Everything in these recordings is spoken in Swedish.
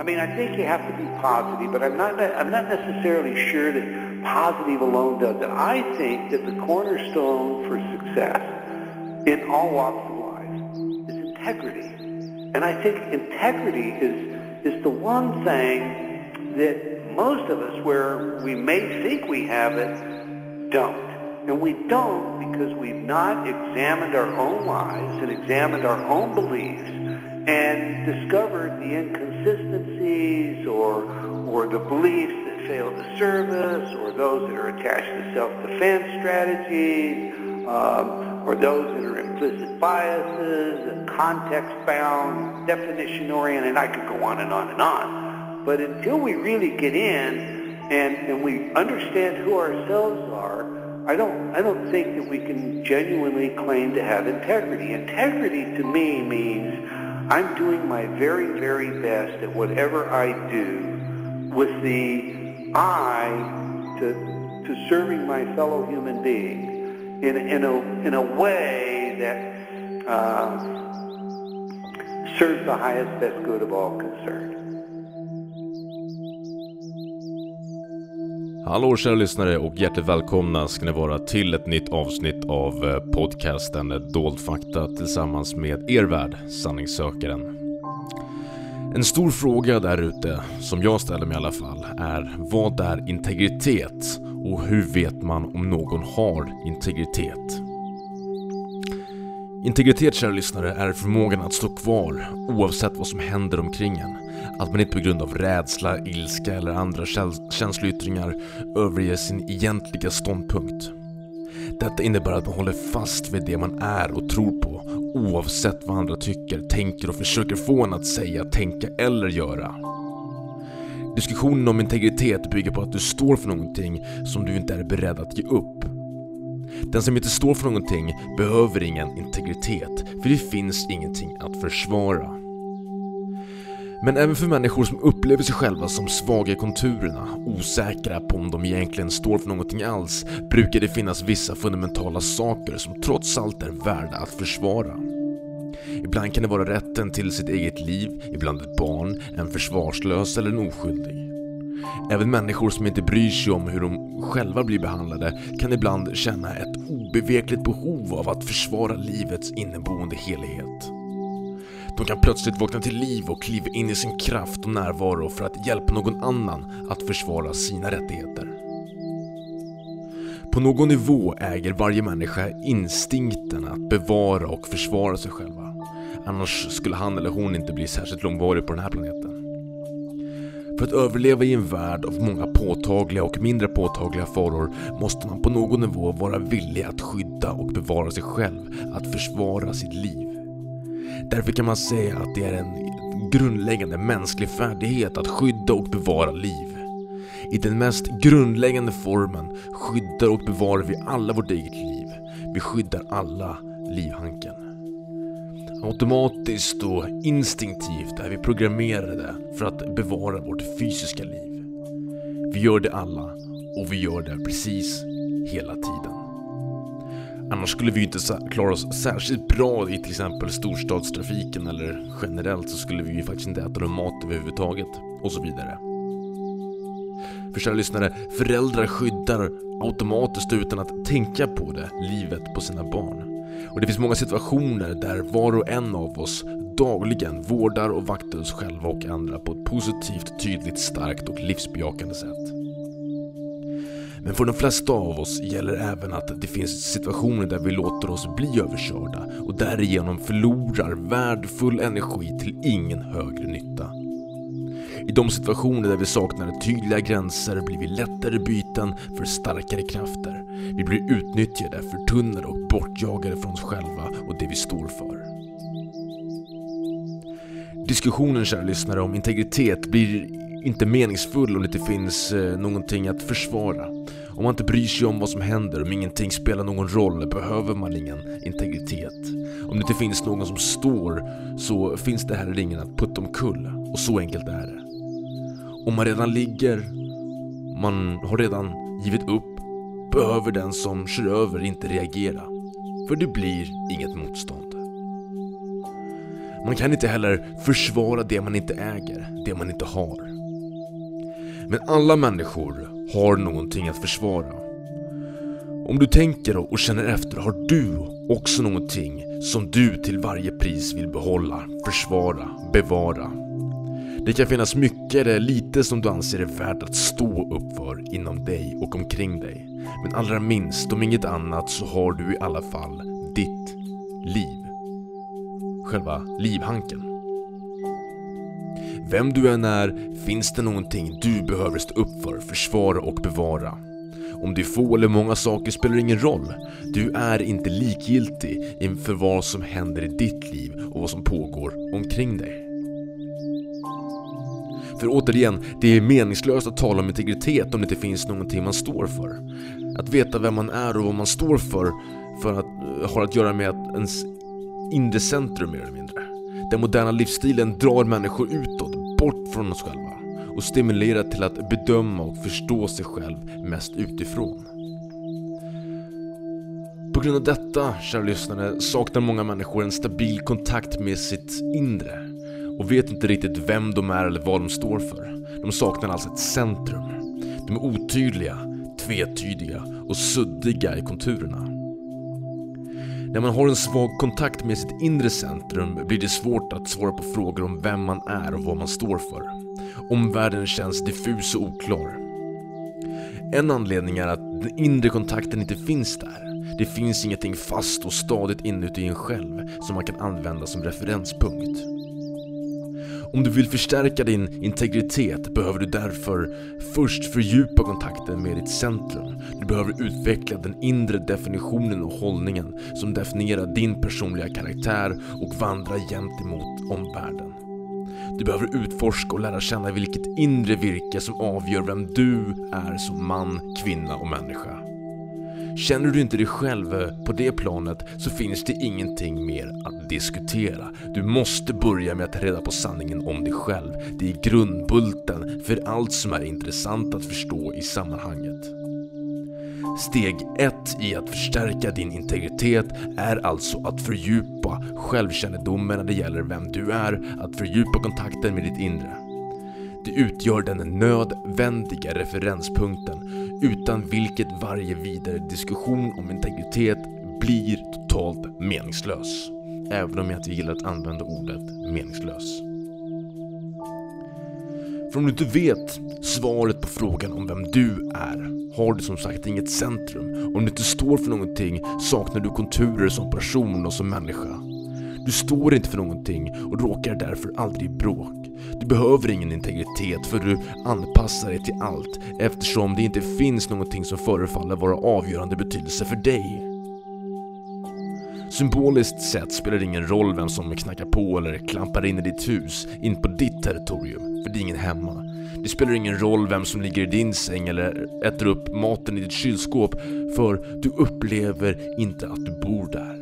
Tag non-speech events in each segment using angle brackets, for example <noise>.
I mean, I think you have to be positive, but I'm not, I'm not necessarily sure that positive alone does it. I think that the cornerstone for success in all walks of life is integrity. And I think integrity is, is the one thing that most of us, where we may think we have it, don't. And we don't because we've not examined our own lives and examined our own beliefs and discovered the inconsistencies or, or the beliefs that fail to service or those that are attached to self-defense strategies um, or those that are implicit biases and context-bound, definition-oriented. I could go on and on and on. But until we really get in and, and we understand who ourselves are, I don't, I don't think that we can genuinely claim to have integrity. Integrity to me means I'm doing my very, very best at whatever I do with the eye to, to serving my fellow human being in, in, a, in a way that uh, serves the highest, best good of all concerned. Hallå kära lyssnare och hjärtligt välkomna ska ni vara till ett nytt avsnitt av eh, podcasten Dold Fakta tillsammans med er värd, Sanningssökaren. En stor fråga där ute, som jag ställer mig i alla fall, är vad är integritet? Och hur vet man om någon har integritet? Integritet, kära lyssnare, är förmågan att stå kvar oavsett vad som händer omkring en. Att man inte på grund av rädsla, ilska eller andra käns känsloyttringar överger sin egentliga ståndpunkt. Detta innebär att man håller fast vid det man är och tror på oavsett vad andra tycker, tänker och försöker få en att säga, tänka eller göra. Diskussionen om integritet bygger på att du står för någonting som du inte är beredd att ge upp. Den som inte står för någonting behöver ingen integritet, för det finns ingenting att försvara. Men även för människor som upplever sig själva som svaga i konturerna, osäkra på om de egentligen står för någonting alls, brukar det finnas vissa fundamentala saker som trots allt är värda att försvara. Ibland kan det vara rätten till sitt eget liv, ibland ett barn, en försvarslös eller en oskyldig. Även människor som inte bryr sig om hur de själva blir behandlade kan ibland känna ett obevekligt behov av att försvara livets inneboende helhet. De kan plötsligt vakna till liv och kliva in i sin kraft och närvaro för att hjälpa någon annan att försvara sina rättigheter. På någon nivå äger varje människa instinkten att bevara och försvara sig själva. Annars skulle han eller hon inte bli särskilt långvarig på den här planeten. För att överleva i en värld av många påtagliga och mindre påtagliga faror måste man på någon nivå vara villig att skydda och bevara sig själv, att försvara sitt liv. Därför kan man säga att det är en grundläggande mänsklig färdighet att skydda och bevara liv. I den mest grundläggande formen skyddar och bevarar vi alla vårt eget liv. Vi skyddar alla livhanken. Automatiskt och instinktivt är vi programmerade för att bevara vårt fysiska liv. Vi gör det alla och vi gör det precis hela tiden. Annars skulle vi ju inte klara oss särskilt bra i till exempel storstadstrafiken eller generellt så skulle vi ju faktiskt inte äta någon mat överhuvudtaget och så vidare. För kära lyssnare, föräldrar skyddar automatiskt utan att tänka på det livet på sina barn. Och det finns många situationer där var och en av oss dagligen vårdar och vaktar oss själva och andra på ett positivt, tydligt, starkt och livsbejakande sätt. Men för de flesta av oss gäller även att det finns situationer där vi låter oss bli överkörda och därigenom förlorar värdefull energi till ingen högre nytta. I de situationer där vi saknar tydliga gränser blir vi lättare byten för starkare krafter. Vi blir utnyttjade, förtunnade och bortjagade från oss själva och det vi står för. Diskussionen, kära lyssnare, om integritet blir inte meningsfull om det inte finns eh, någonting att försvara. Om man inte bryr sig om vad som händer, om ingenting spelar någon roll, behöver man ingen integritet. Om det inte finns någon som står, så finns det heller ingen att putta omkull. Och så enkelt är det. Om man redan ligger, man har redan givit upp, behöver den som kör över inte reagera. För det blir inget motstånd. Man kan inte heller försvara det man inte äger, det man inte har. Men alla människor har någonting att försvara. Om du tänker och känner efter har du också någonting som du till varje pris vill behålla, försvara, bevara. Det kan finnas mycket eller lite som du anser är värt att stå upp för inom dig och omkring dig. Men allra minst, om inget annat, så har du i alla fall ditt liv. Själva livhanken. Vem du än är finns det någonting du behöver stå upp för, försvara och bevara. Om det är få eller många saker spelar ingen roll. Du är inte likgiltig inför vad som händer i ditt liv och vad som pågår omkring dig. För återigen, det är meningslöst att tala om integritet om det inte finns någonting man står för. Att veta vem man är och vad man står för, för att, eh, har att göra med att ens inre centrum mer eller mindre. Den moderna livsstilen drar människor utåt, bort från oss själva och stimulerar till att bedöma och förstå sig själv mest utifrån. På grund av detta, kära lyssnare, saknar många människor en stabil kontakt med sitt inre och vet inte riktigt vem de är eller vad de står för. De saknar alltså ett centrum. De är otydliga, tvetydiga och suddiga i konturerna. När man har en svag kontakt med sitt inre centrum blir det svårt att svara på frågor om vem man är och vad man står för. Omvärlden känns diffus och oklar. En anledning är att den inre kontakten inte finns där. Det finns ingenting fast och stadigt inuti en själv som man kan använda som referenspunkt. Om du vill förstärka din integritet behöver du därför först fördjupa kontakten med ditt centrum. Du behöver utveckla den inre definitionen och hållningen som definierar din personliga karaktär och vandra gentemot omvärlden. Du behöver utforska och lära känna vilket inre virke som avgör vem du är som man, kvinna och människa. Känner du inte dig själv eh, på det planet så finns det ingenting mer att diskutera. Du måste börja med att ta reda på sanningen om dig själv. Det är grundbulten för allt som är intressant att förstå i sammanhanget. Steg 1 i att förstärka din integritet är alltså att fördjupa självkännedomen när det gäller vem du är, att fördjupa kontakten med ditt inre. Det utgör den nödvändiga referenspunkten utan vilket varje vidare diskussion om integritet blir totalt meningslös. Även om jag inte gillar att använda ordet meningslös. För om du inte vet svaret på frågan om vem du är har du som sagt inget centrum. Om du inte står för någonting saknar du konturer som person och som människa. Du står inte för någonting och råkar därför aldrig i bråk. Du behöver ingen integritet för du anpassar dig till allt eftersom det inte finns någonting som förefaller vara avgörande betydelse för dig. Symboliskt sett spelar det ingen roll vem som knackar på eller klampar in i ditt hus, in på ditt territorium, för det är ingen hemma. Det spelar ingen roll vem som ligger i din säng eller äter upp maten i ditt kylskåp, för du upplever inte att du bor där.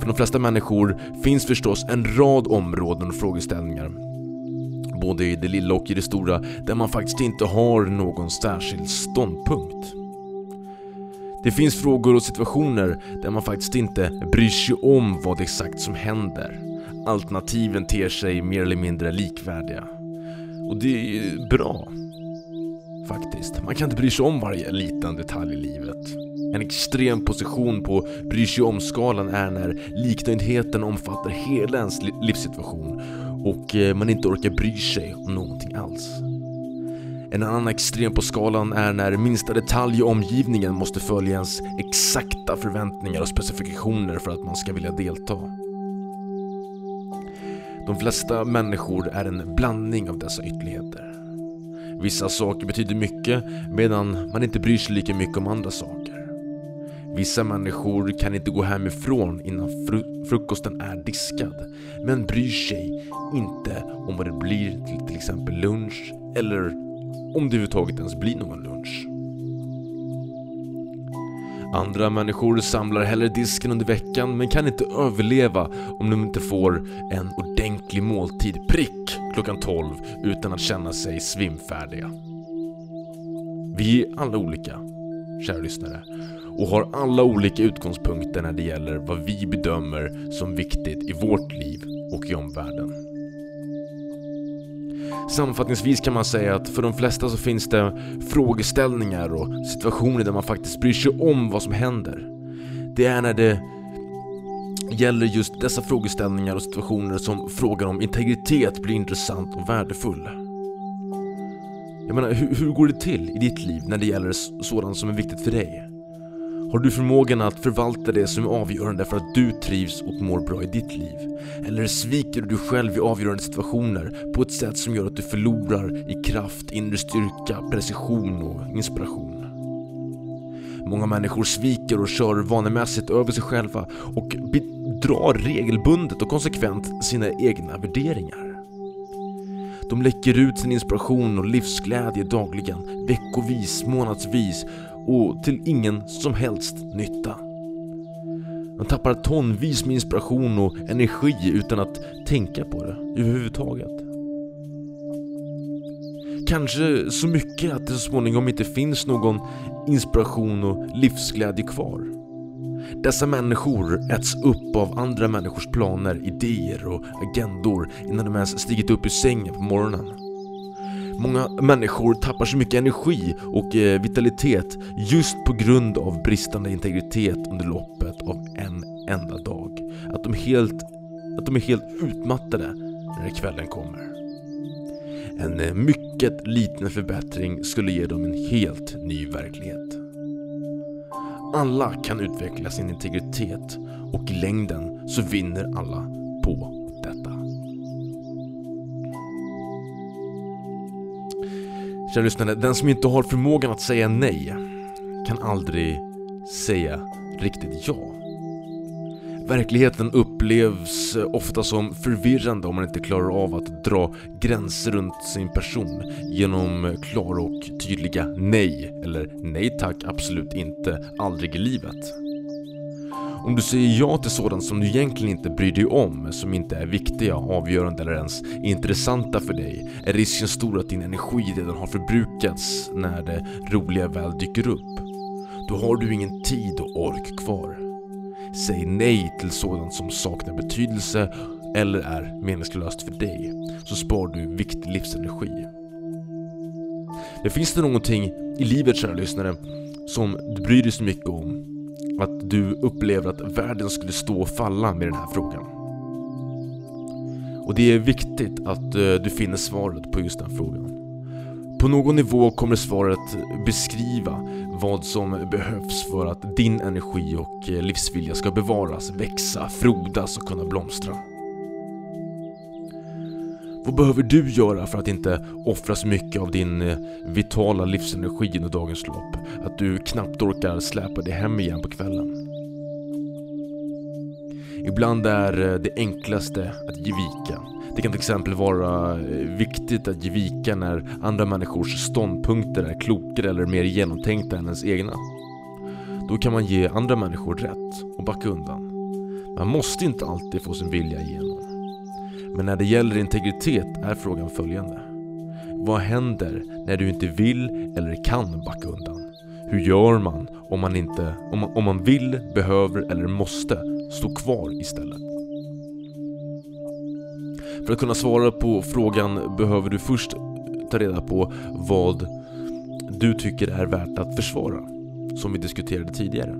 För de flesta människor finns förstås en rad områden och frågeställningar både i det lilla och i det stora, där man faktiskt inte har någon särskild ståndpunkt. Det finns frågor och situationer där man faktiskt inte bryr sig om vad exakt som händer. Alternativen ter sig mer eller mindre likvärdiga. Och det är bra. Faktiskt. Man kan inte bry sig om varje liten detalj i livet. En extrem position på bry sig om-skalan är när liknöjdheten omfattar hela ens livssituation och eh, man inte orkar bry sig om någonting alls. En annan extrem på skalan är när minsta detalj i omgivningen måste följa ens exakta förväntningar och specifikationer för att man ska vilja delta. De flesta människor är en blandning av dessa ytterligheter. Vissa saker betyder mycket medan man inte bryr sig lika mycket om andra saker. Vissa människor kan inte gå hemifrån innan fru frukosten är diskad, men bryr sig inte om vad det blir till till exempel lunch eller om det överhuvudtaget ens blir någon lunch. Andra människor samlar hellre disken under veckan men kan inte överleva om de inte får en ordentlig måltid prick klockan 12 utan att känna sig svimfärdiga. Vi är alla olika kära lyssnare, och har alla olika utgångspunkter när det gäller vad vi bedömer som viktigt i vårt liv och i omvärlden. Sammanfattningsvis kan man säga att för de flesta så finns det frågeställningar och situationer där man faktiskt bryr sig om vad som händer. Det är när det gäller just dessa frågeställningar och situationer som frågan om integritet blir intressant och värdefull. Jag menar, hur, hur går det till i ditt liv när det gäller sådant som är viktigt för dig? Har du förmågan att förvalta det som är avgörande för att du trivs och mår bra i ditt liv? Eller sviker du dig själv i avgörande situationer på ett sätt som gör att du förlorar i kraft, inre styrka, precision och inspiration? Många människor sviker och kör vanemässigt över sig själva och drar regelbundet och konsekvent sina egna värderingar. De läcker ut sin inspiration och livsglädje dagligen, veckovis, månadsvis och till ingen som helst nytta. De tappar tonvis med inspiration och energi utan att tänka på det överhuvudtaget. Kanske så mycket att det så småningom inte finns någon inspiration och livsglädje kvar. Dessa människor äts upp av andra människors planer, idéer och agendor innan de ens stigit upp ur sängen på morgonen. Många människor tappar så mycket energi och eh, vitalitet just på grund av bristande integritet under loppet av en enda dag. Att de, helt, att de är helt utmattade när kvällen kommer. En eh, mycket liten förbättring skulle ge dem en helt ny verklighet. Alla kan utveckla sin integritet och i längden så vinner alla på detta. Kära lyssnare, den som inte har förmågan att säga nej kan aldrig säga riktigt ja. Verkligheten upplevs ofta som förvirrande om man inte klarar av att dra gränser runt sin person genom klara och tydliga nej, eller nej tack, absolut inte, aldrig i livet. Om du säger ja till sådant som du egentligen inte bryr dig om, som inte är viktiga, avgörande eller ens intressanta för dig, är risken stor att din energi redan har förbrukats när det roliga väl dyker upp. Då har du ingen tid och ork kvar. Säg nej till sådant som saknar betydelse eller är meningslöst för dig, så sparar du viktig livsenergi. Det finns det någonting i livet, kära lyssnare, som du bryr dig så mycket om att du upplever att världen skulle stå och falla med den här frågan. Och det är viktigt att eh, du finner svaret på just den frågan. På någon nivå kommer svaret beskriva vad som behövs för att din energi och eh, livsvilja ska bevaras, växa, frodas och kunna blomstra. Vad behöver du göra för att inte offra så mycket av din eh, vitala livsenergi under dagens lopp att du knappt orkar släpa dig hem igen på kvällen? Ibland är eh, det enklaste att ge vika det kan till exempel vara eh, viktigt att ge vika när andra människors ståndpunkter är klokare eller mer genomtänkta än ens egna. Då kan man ge andra människor rätt och backa undan. Man måste inte alltid få sin vilja igenom. Men när det gäller integritet är frågan följande. Vad händer när du inte vill eller kan backa undan? Hur gör man om man inte, om man, om man vill, behöver eller måste stå kvar istället? För att kunna svara på frågan behöver du först ta reda på vad du tycker är värt att försvara, som vi diskuterade tidigare.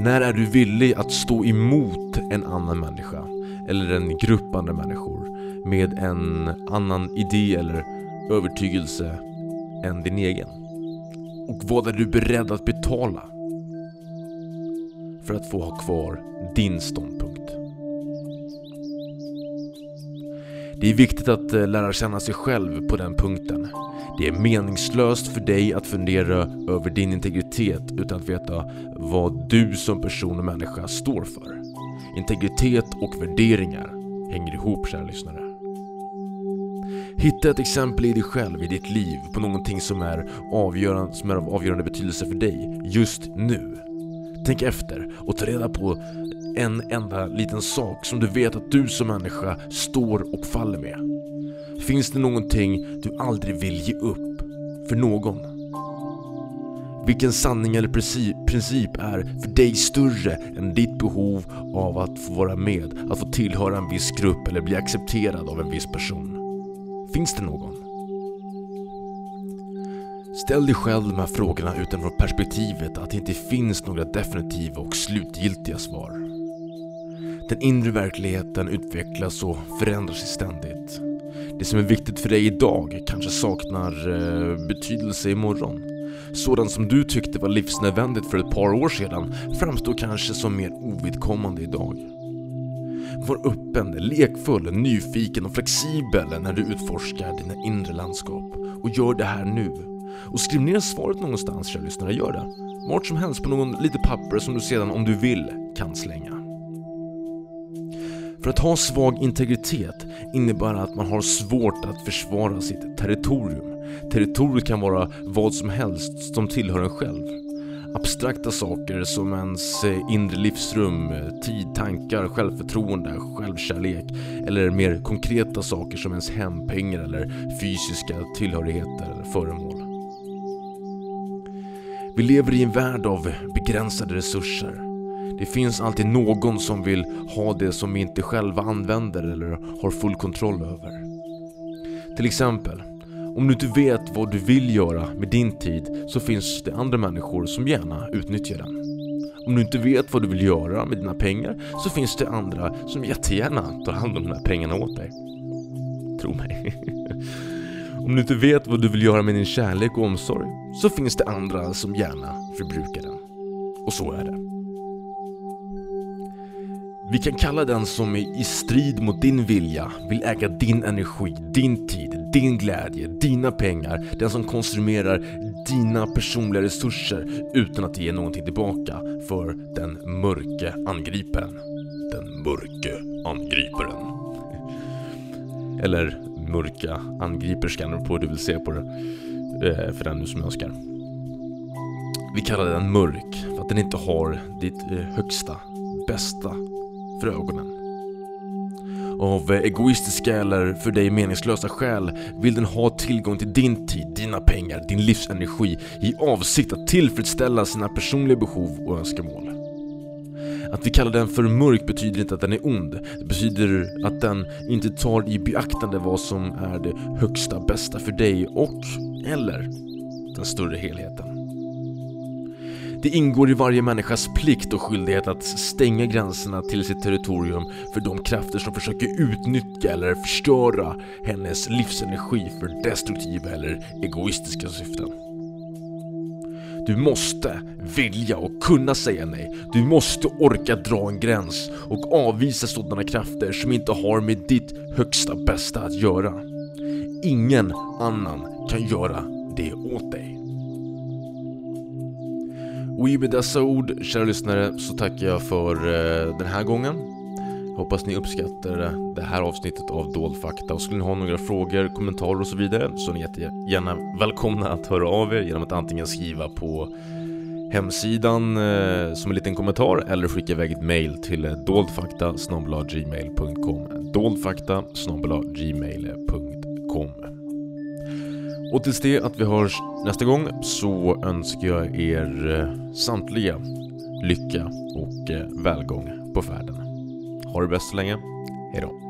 När är du villig att stå emot en annan människa eller en grupp andra människor med en annan idé eller övertygelse än din egen? Och vad är du beredd att betala för att få ha kvar din ståndpunkt? Det är viktigt att eh, lära känna sig själv på den punkten. Det är meningslöst för dig att fundera över din integritet utan att veta vad du som person och människa står för. Integritet och värderingar hänger ihop, kära lyssnare. Hitta ett exempel i dig själv, i ditt liv, på någonting som är, avgörande, som är av avgörande betydelse för dig just nu. Tänk efter och ta reda på en enda liten sak som du vet att du som människa står och faller med? Finns det någonting du aldrig vill ge upp för någon? Vilken sanning eller princip är för dig större än ditt behov av att få vara med, att få tillhöra en viss grupp eller bli accepterad av en viss person? Finns det någon? Ställ dig själv de här frågorna utifrån perspektivet att det inte finns några definitiva och slutgiltiga svar. Den inre verkligheten utvecklas och förändrar sig ständigt. Det som är viktigt för dig idag kanske saknar eh, betydelse imorgon. Sådant som du tyckte var livsnödvändigt för ett par år sedan framstår kanske som mer ovidkommande idag. Var öppen, lekfull, nyfiken och flexibel när du utforskar dina inre landskap. Och gör det här nu. Och skriv ner svaret någonstans, kära lyssnare. Gör det. Vart som helst på någon litet papper som du sedan, om du vill, kan slänga. För att ha svag integritet innebär att man har svårt att försvara sitt territorium. Territoriet kan vara vad som helst som tillhör en själv. Abstrakta saker som ens eh, inre livsrum, eh, tid, tankar, självförtroende, självkärlek eller mer konkreta saker som ens hem, pengar eller fysiska tillhörigheter eller föremål. Vi lever i en värld av begränsade resurser. Det finns alltid någon som vill ha det som vi inte själva använder eller har full kontroll över. Till exempel, om du inte vet vad du vill göra med din tid så finns det andra människor som gärna utnyttjar den. Om du inte vet vad du vill göra med dina pengar så finns det andra som jättegärna tar hand om de här pengarna åt dig. Tro mig. <laughs> Om du inte vet vad du vill göra med din kärlek och omsorg så finns det andra som gärna förbrukar den. Och så är det. Vi kan kalla den som i strid mot din vilja vill äga din energi, din tid, din glädje, dina pengar, den som konsumerar dina personliga resurser utan att ge någonting tillbaka för den mörke angriparen. Den mörke angriparen. Eller mörka angriperskan, på hur du vill se på det. Eh, för den som önskar. Vi kallar den mörk för att den inte har ditt eh, högsta, bästa för ögonen. Av eh, egoistiska eller för dig meningslösa skäl vill den ha tillgång till din tid, dina pengar, din livsenergi i avsikt att tillfredsställa sina personliga behov och önskemål. Att vi kallar den för mörk betyder inte att den är ond. Det betyder att den inte tar i beaktande vad som är det högsta bästa för dig och eller den större helheten. Det ingår i varje människas plikt och skyldighet att stänga gränserna till sitt territorium för de krafter som försöker utnyttja eller förstöra hennes livsenergi för destruktiva eller egoistiska syften. Du måste vilja och kunna säga nej. Du måste orka dra en gräns och avvisa sådana krafter som inte har med ditt högsta bästa att göra. Ingen annan kan göra det åt dig. Och i med dessa ord, kära lyssnare, så tackar jag för eh, den här gången. Hoppas ni uppskattar eh, det här avsnittet av Dold Fakta och skulle ni ha några frågor, kommentarer och så vidare så är ni jättegärna välkomna att höra av er genom att antingen skriva på hemsidan eh, som en liten kommentar eller skicka iväg ett mail till eh, doldfakta gmail.com doldfakta gmail.com och tills det att vi hörs nästa gång så önskar jag er eh, samtliga lycka och eh, välgång på färden. Ha det bäst så länge. Hejdå.